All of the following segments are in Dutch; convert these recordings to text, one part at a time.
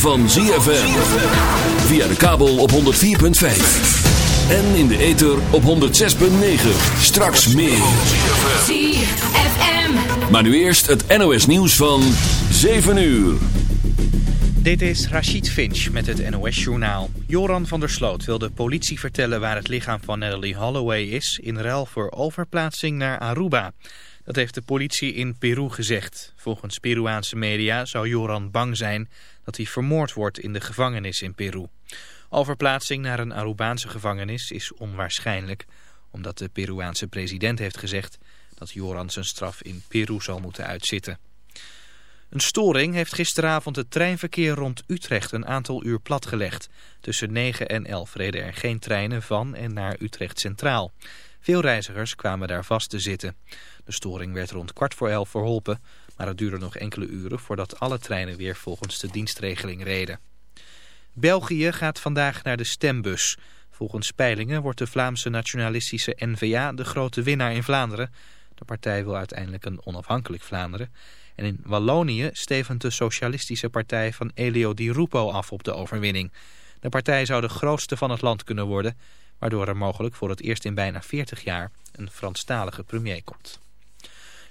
van ZFM. Via de kabel op 104.5. En in de ether op 106.9. Straks meer. ZFM. Maar nu eerst het NOS nieuws van 7 uur. Dit is Rachid Finch met het NOS-journaal. Joran van der Sloot wil de politie vertellen waar het lichaam van Natalie Holloway is... in ruil voor overplaatsing naar Aruba. Dat heeft de politie in Peru gezegd. Volgens Peruaanse media zou Joran bang zijn dat hij vermoord wordt in de gevangenis in Peru. Overplaatsing naar een Arubaanse gevangenis is onwaarschijnlijk... omdat de Peruaanse president heeft gezegd dat Joran zijn straf in Peru zal moeten uitzitten. Een storing heeft gisteravond het treinverkeer rond Utrecht een aantal uur platgelegd. Tussen 9 en 11 reden er geen treinen van en naar Utrecht Centraal. Veel reizigers kwamen daar vast te zitten. De storing werd rond kwart voor elf verholpen, maar het duurde nog enkele uren voordat alle treinen weer volgens de dienstregeling reden. België gaat vandaag naar de stembus. Volgens peilingen wordt de Vlaamse nationalistische N-VA de grote winnaar in Vlaanderen. De partij wil uiteindelijk een onafhankelijk Vlaanderen. En in Wallonië stevent de socialistische partij van Elio Di Rupo af op de overwinning. De partij zou de grootste van het land kunnen worden, waardoor er mogelijk voor het eerst in bijna 40 jaar een Franstalige premier komt.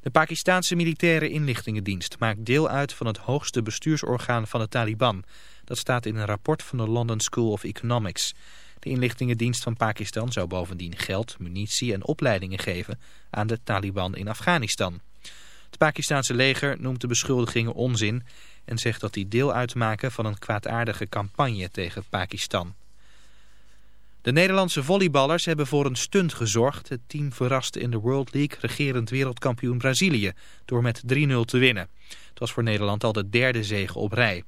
De Pakistanse militaire inlichtingendienst maakt deel uit van het hoogste bestuursorgaan van de Taliban. Dat staat in een rapport van de London School of Economics. De inlichtingendienst van Pakistan zou bovendien geld, munitie en opleidingen geven aan de Taliban in Afghanistan. Het Pakistanse leger noemt de beschuldigingen onzin en zegt dat die deel uitmaken van een kwaadaardige campagne tegen Pakistan. De Nederlandse volleyballers hebben voor een stunt gezorgd. Het team verraste in de World League regerend wereldkampioen Brazilië door met 3-0 te winnen. Het was voor Nederland al de derde zege op rij.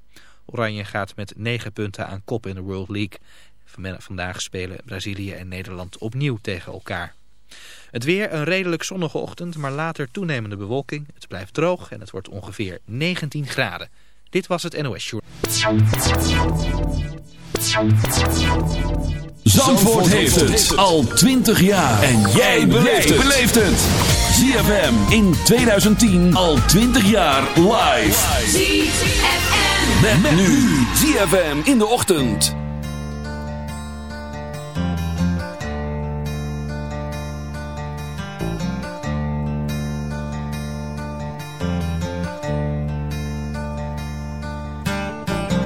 Oranje gaat met 9 punten aan kop in de World League. Vandaag spelen Brazilië en Nederland opnieuw tegen elkaar. Het weer een redelijk zonnige ochtend, maar later toenemende bewolking. Het blijft droog en het wordt ongeveer 19 graden. Dit was het NOS Show. Zandvoort heeft het al 20 jaar. En jij beleeft het. ZFM in 2010 al 20 jaar live. ZFM. Met, nu. ZFM in de ochtend.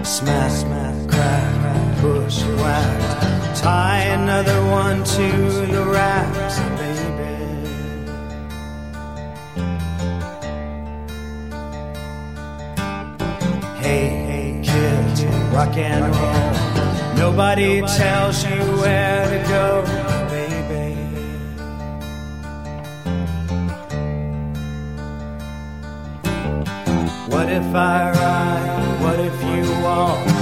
Smash, smash, crack, push, whack. Tie another one to the racks, baby. Hey, hey, kid, rock and roll. Nobody tells you where to go, baby. What if I ride? What if you walk?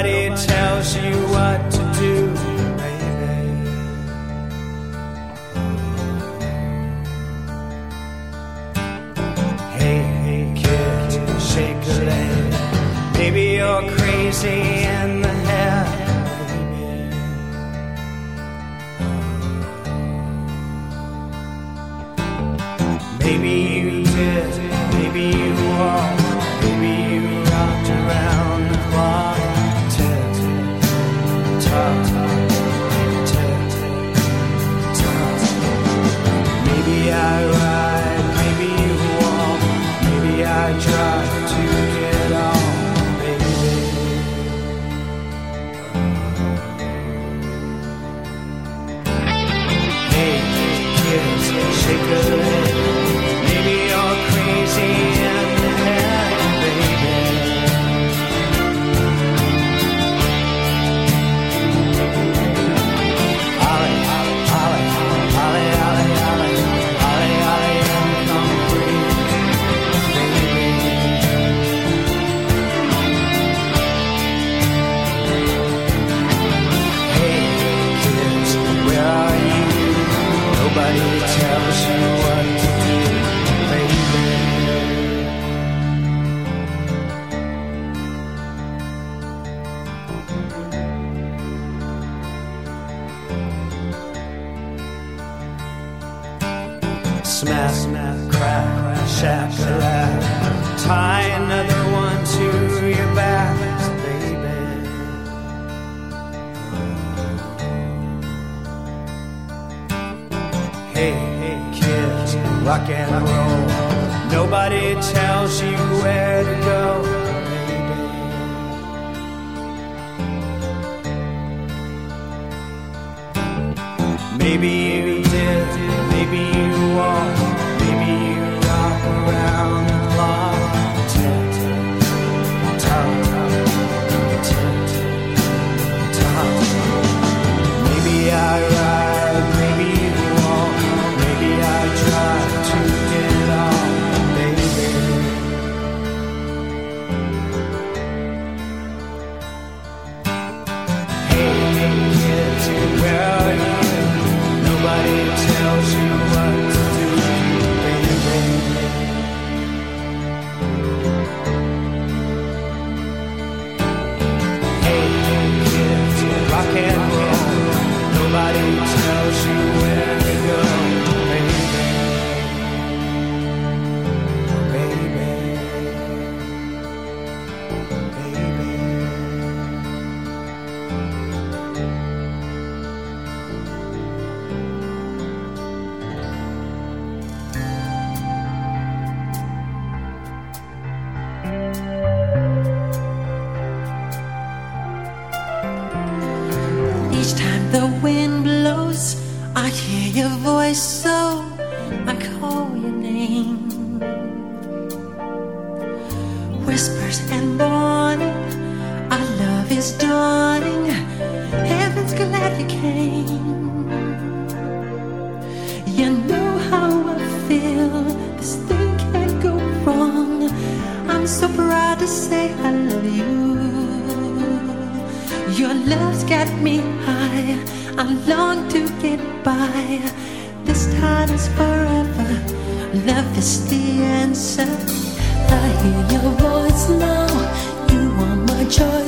Nobody tells you what to do, baby. Hey, hey, kid, shake a leg. Maybe you're crazy Maybe Love is the answer. I hear your voice now. You are my choice.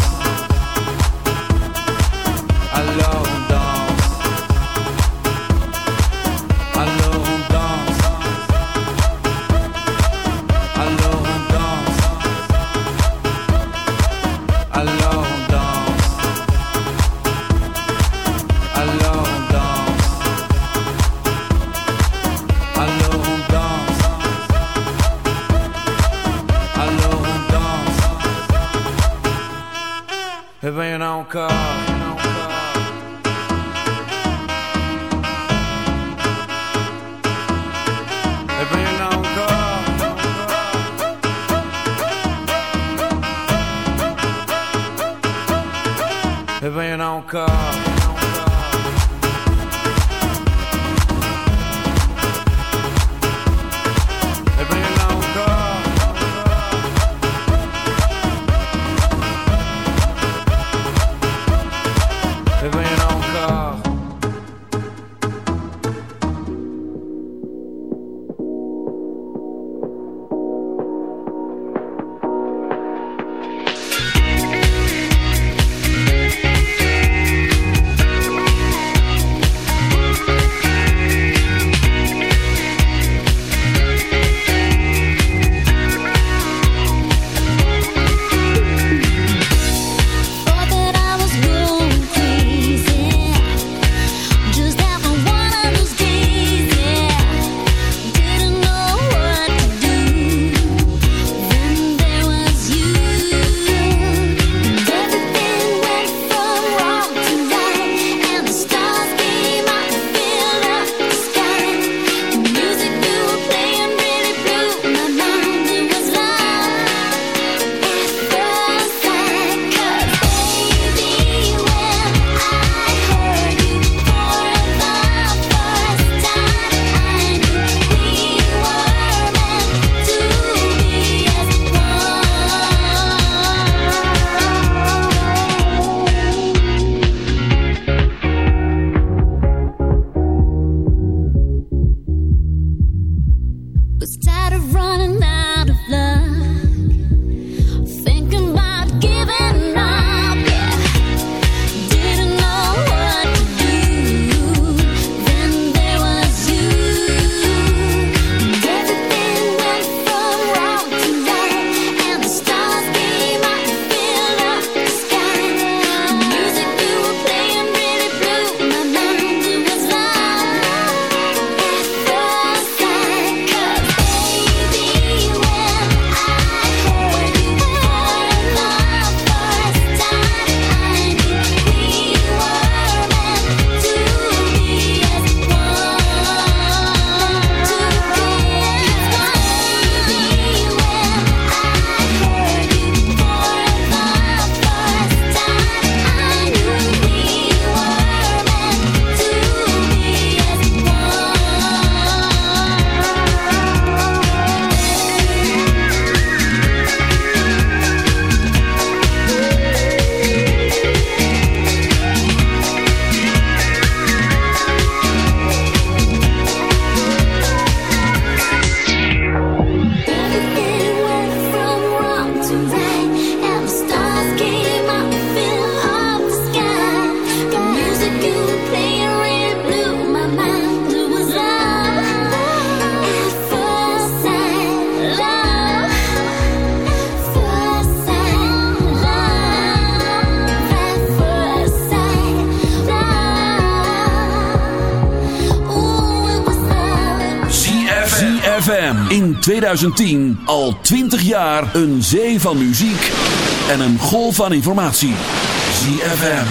alcohol in 2010 al 20 jaar een zee van muziek en een golf van informatie. ZFM.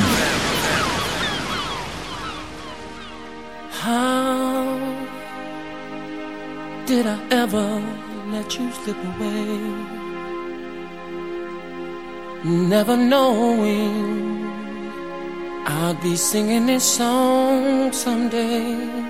How did I ever let you slip away? Never knowing I'd be singing this song someday.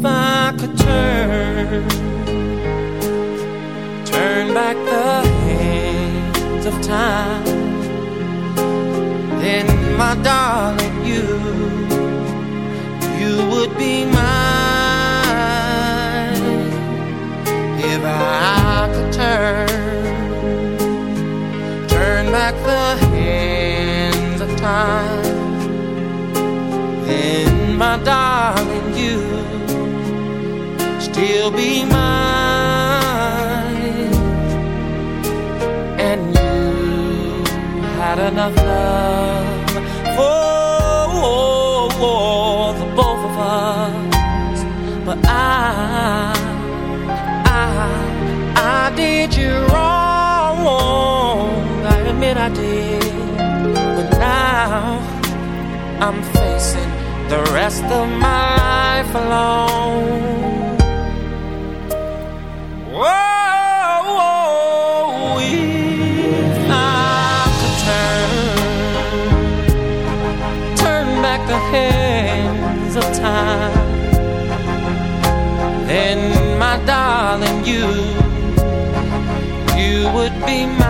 if I could turn, turn back the hands of time, then my darling, you, you would be mine. If I could turn, turn back the hands of time my darling, you still be mine, and you had enough love for, the both of us, but I, I, I did you wrong. I admit I did, but now I'm the rest of my life alone. Whoa, if I could turn, turn back the hands of time, then my darling, you, you would be mine.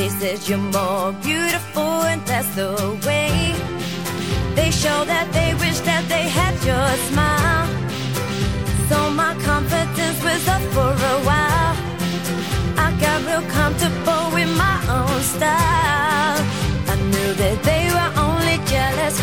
They said you're more beautiful, and that's the way. They show that they wish that they had your smile. So my confidence was up for a while. I got real comfortable with my own style. I knew that they were only jealous,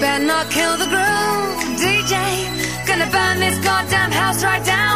better not kill the groove, DJ. Gonna burn this goddamn house. house right down.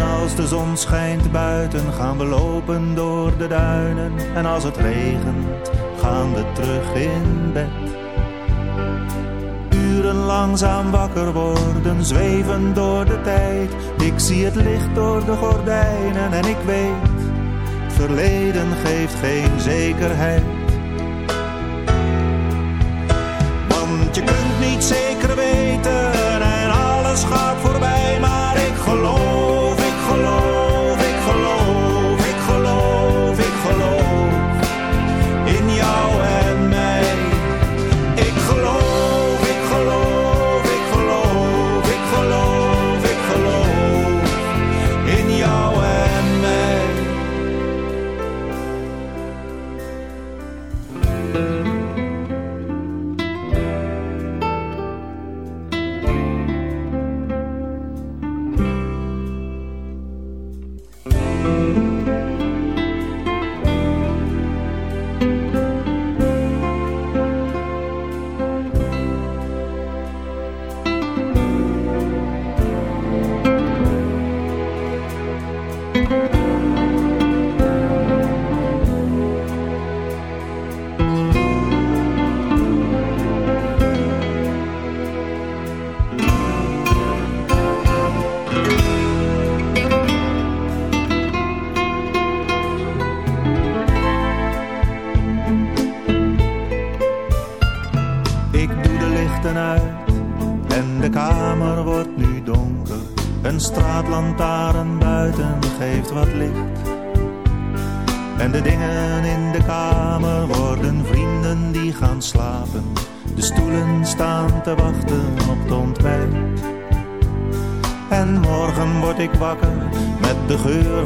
als de zon schijnt buiten gaan we lopen door de duinen. En als het regent gaan we terug in bed. Uren langzaam wakker worden, zweven door de tijd. Ik zie het licht door de gordijnen en ik weet Verleden geeft geen zekerheid. Want je kunt niet zeker weten en alles gaat voorbij.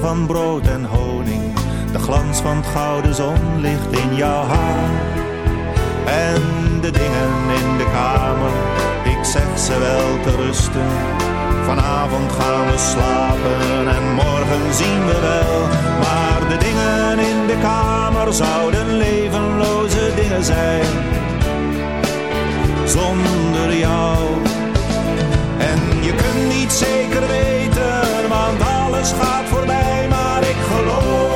van brood en honing. De glans van het gouden zon ligt in jouw haar. En de dingen in de kamer, ik zeg ze wel te rusten. Vanavond gaan we slapen en morgen zien we wel. Maar de dingen in de kamer zouden levenloze dingen zijn. Zonder jou. En je kunt niet zeker weten, want alles gaat voorbij cologne.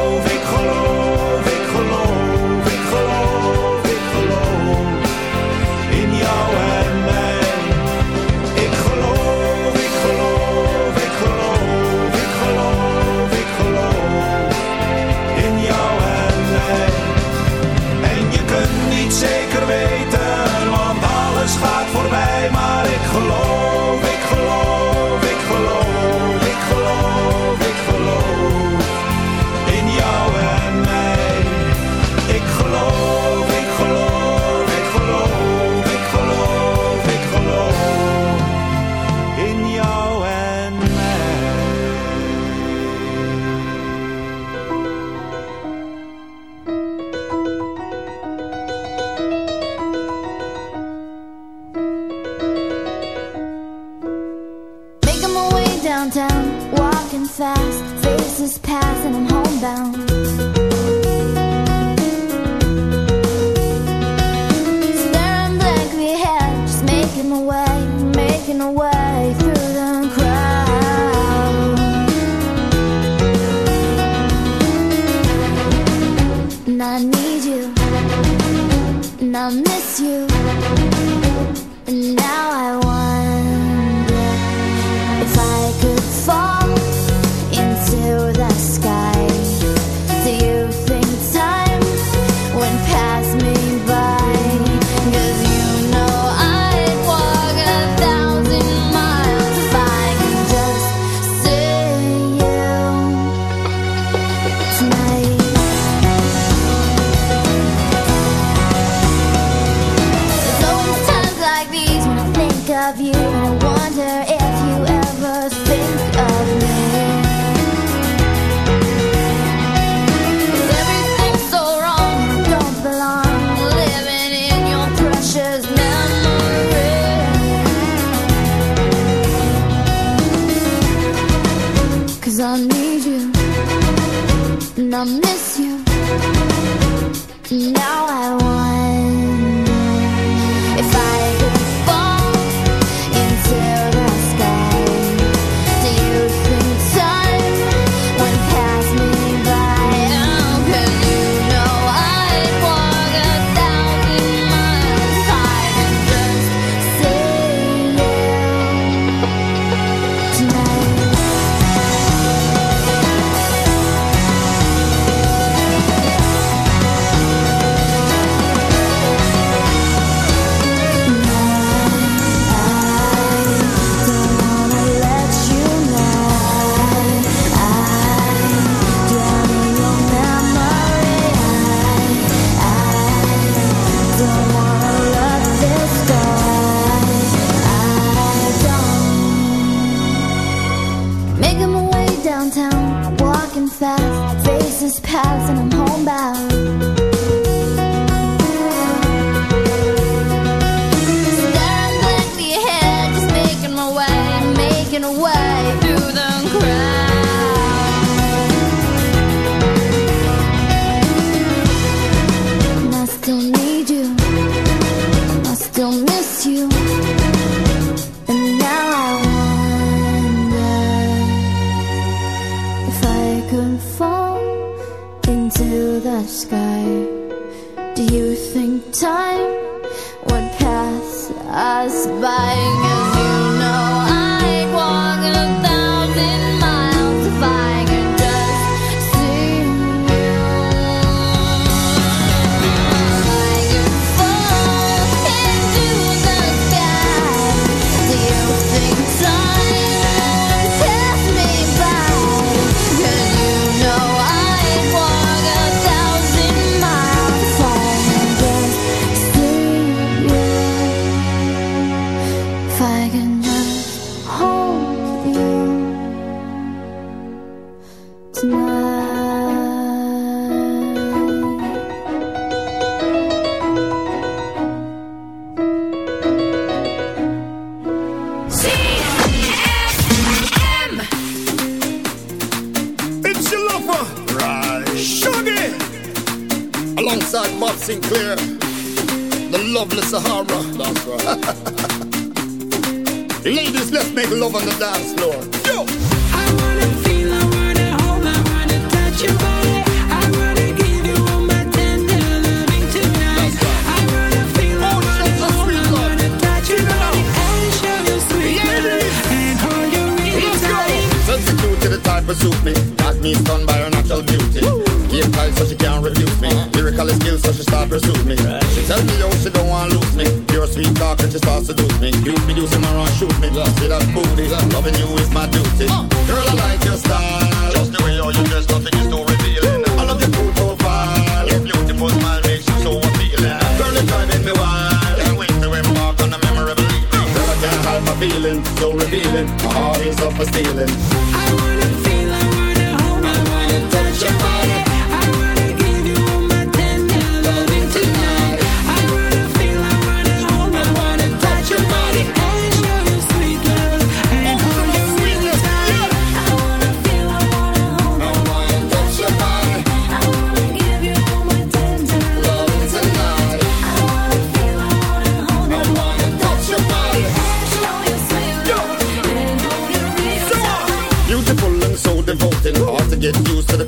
over the dance floor.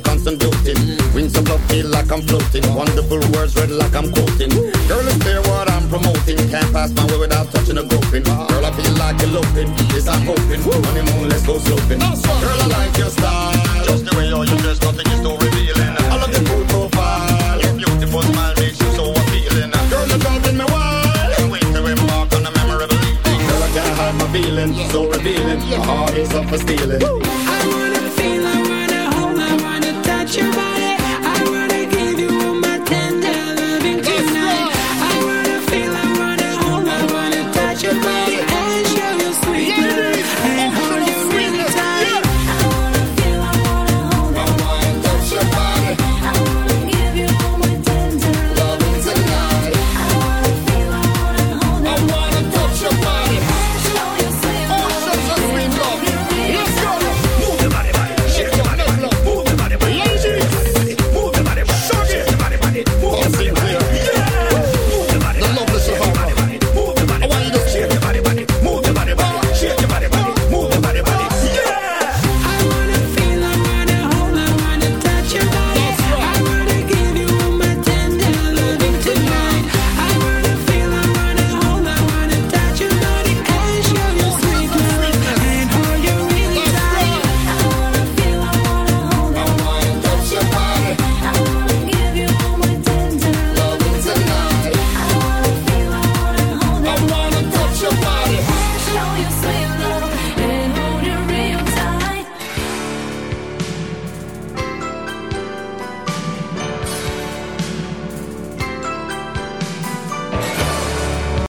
constant doting. Wings of love feel like I'm floating. Wonderful words read like I'm quoting. Girl, it's clear what I'm promoting. Can't pass my way without touching a groping. Girl, I feel like eloping. Yes, I'm hoping. Honeymoon, let's go sloping. Girl, I like your style. Just the way you're nothing is too revealing. I love your cool profile. Your beautiful smile makes you so appealing. Girl, you're driving me wild. Can't wait to embark on a memorable evening. Girl, I can't hide my feeling. So revealing. My heart is up for stealing.